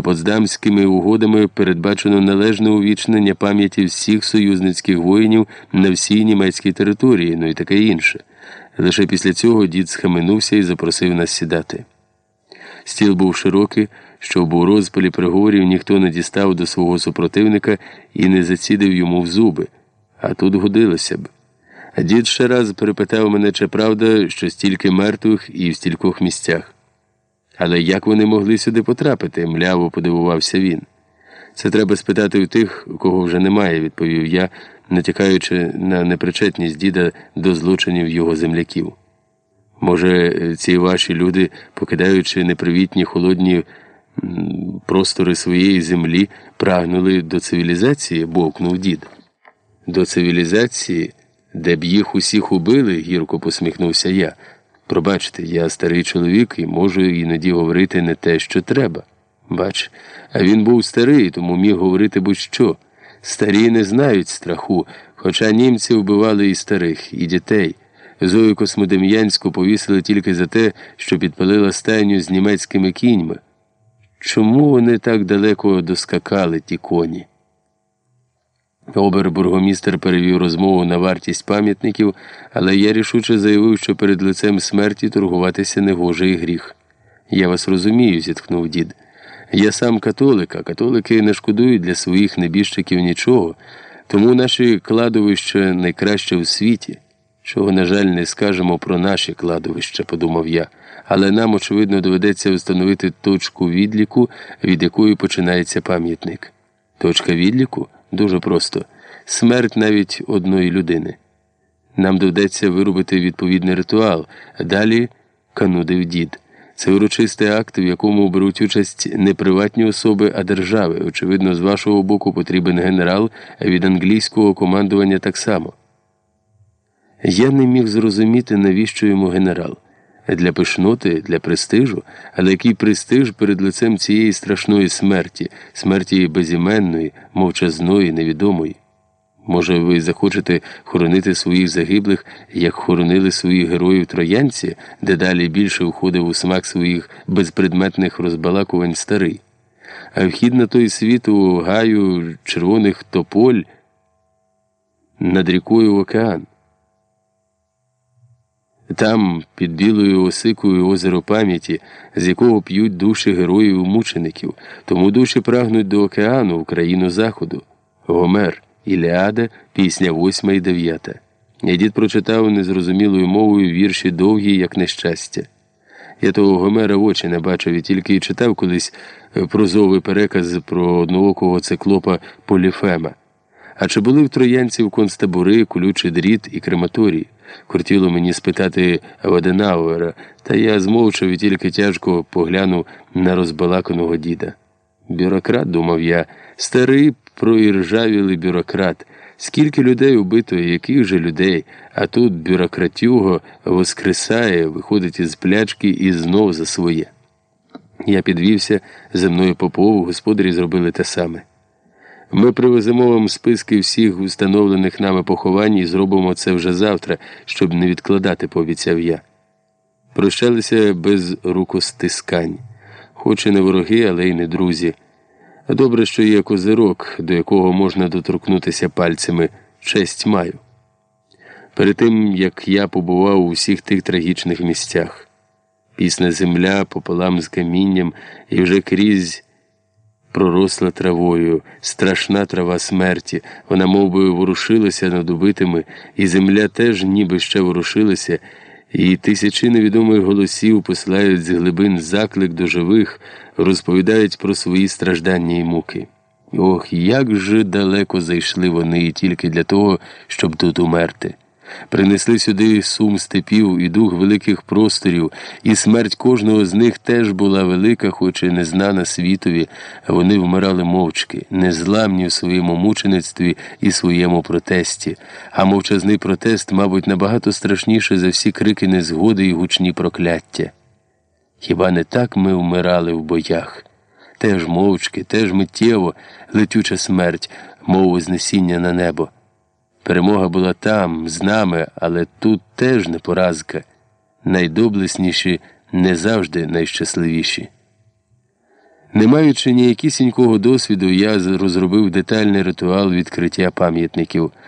що Потсдамськими угодами передбачено належне увічнення пам'яті всіх союзницьких воїнів на всій німецькій території, ну і таке інше. Лише після цього дід схаменувся і запросив нас сідати. Стіл був широкий, щоб у розпалі приговорів ніхто не дістав до свого супротивника і не зацідив йому в зуби, а тут годилося б. Дід ще раз перепитав мене, чи правда, що стільки мертвих і в стількох місцях. Але як вони могли сюди потрапити? мляво подивувався він. Це треба спитати у тих, кого вже немає, відповів я, натякаючи на непричетність діда до злочинів його земляків. Може, ці ваші люди, покидаючи непривітні холодні простори своєї землі, прагнули до цивілізації, бовкнув дід. До цивілізації, де б їх усіх убили, гірко посміхнувся я. Пробачте, я старий чоловік і можу іноді говорити не те, що треба. Бач, а він був старий, тому міг говорити будь-що. Старі не знають страху, хоча німці вбивали і старих, і дітей. Зою Космодем'янську повісили тільки за те, що підпалила стайню з німецькими кіньми. Чому вони так далеко доскакали, ті коні? Обер-бургомістер перевів розмову на вартість пам'ятників, але я рішуче заявив, що перед лицем смерті торгуватися не гріх. Я вас розумію, зітхнув дід. Я сам католик, а католики не шкодують для своїх небіжчиків нічого, тому наші кладовища найкраще в світі. Чого, на жаль, не скажемо про наші кладовища, подумав я, але нам, очевидно, доведеться встановити точку відліку, від якої починається пам'ятник. Точка відліку? Дуже просто смерть навіть одної людини. Нам доведеться виробити відповідний ритуал, далі канудив дід. Це урочистий акт, в якому беруть участь не приватні особи, а держави. Очевидно, з вашого боку потрібен генерал, від англійського командування так само. Я не міг зрозуміти, навіщо йому генерал. Для пишноти, для престижу, але який престиж перед лицем цієї страшної смерті, смерті безіменної, мовчазної, невідомої. Може, ви захочете хоронити своїх загиблих, як хоронили своїх героїв троянці, де далі більше входив у смак своїх безпредметних розбалакувань старий, а вхід на той світ у гаю червоних тополь над рікою океан. Там, під білою осикою озеро пам'яті, з якого п'ють душі героїв мучеників, тому душі прагнуть до океану, в країну Заходу. Гомер, Іліада, пісня 8 і 9. Я дід прочитав незрозумілою мовою вірші довгі, як нещастя. Я того Гомера в очі не бачив і тільки читав колись прозовий переказ про одноокого циклопа Поліфема. А чи були в троянців концтабори, колючий дріт і крематорії? Кортіло мені спитати Ваденауера, та я змовчав і тільки тяжко поглянув на розбалаканого діда. Бюрократ, думав я, старий проіржавілий бюрократ. Скільки людей убито, яких же людей, а тут бюрократюго воскресає, виходить із плячки і знов за своє. Я підвівся за мною попову, господарі зробили те саме. Ми привеземо вам списки всіх встановлених нами поховань і зробимо це вже завтра, щоб не відкладати, пообіцяв я. Прощалися без рукостискань, хоч і не вороги, але й не друзі. Добре, що є козирок, до якого можна доторкнутися пальцями, честь маю. Перед тим, як я побував у всіх тих трагічних місцях, пісна земля пополам з камінням і вже крізь проросла травою, страшна трава смерті, вона мов би, ворушилася над убитими, і земля теж ніби ще ворушилася, і тисячі невідомих голосів посилають з глибин заклик до живих, розповідають про свої страждання і муки. Ох, як же далеко зайшли вони тільки для того, щоб тут умерти. Принесли сюди сум степів і дух великих просторів, і смерть кожного з них теж була велика, хоч і незнана світові, вони вмирали мовчки, незламні в своєму мучеництві і своєму протесті. А мовчазний протест, мабуть, набагато страшніше за всі крики незгоди і гучні прокляття. Хіба не так ми вмирали в боях? Теж мовчки, теж миттєво, летюча смерть, мов вознесіння на небо. Перемога була там, з нами, але тут теж не поразка. Найдоблесніші не завжди найщасливіші. Не маючи ніякісінького досвіду, я розробив детальний ритуал відкриття пам'ятників.